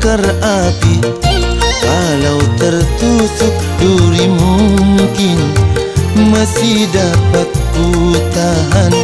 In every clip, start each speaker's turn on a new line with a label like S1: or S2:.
S1: terbakar api. Kalau tertusuk duri mungkin Masih dapat ku tahan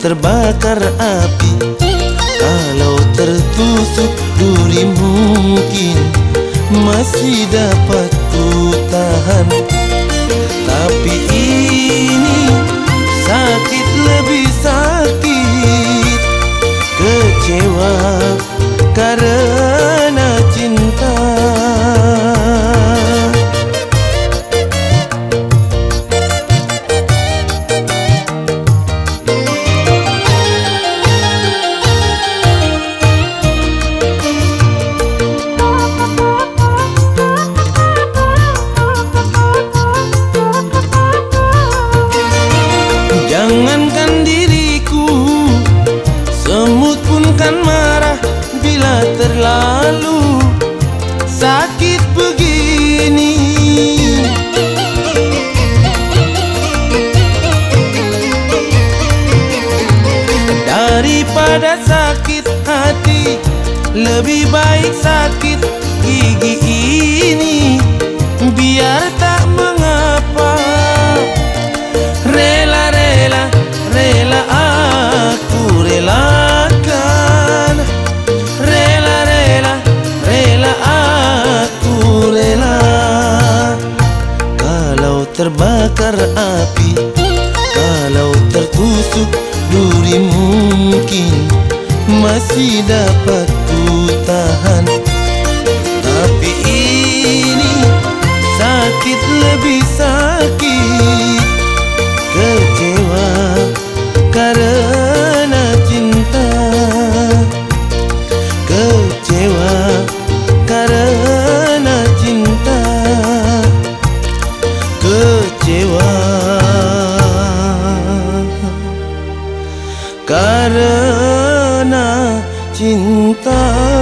S1: terbakar api. Kalau tertusuk duri mungkin Masih dapat ku tahan. Tapi ini sakit lebih sakit. Kecewa Semut pun kan marah Bila terlalu Sakit begini. Daripada sakit hati Lebih baik sakit gigi api Kalau tertusuk duri mungkin Masih dapat ku tahan cinta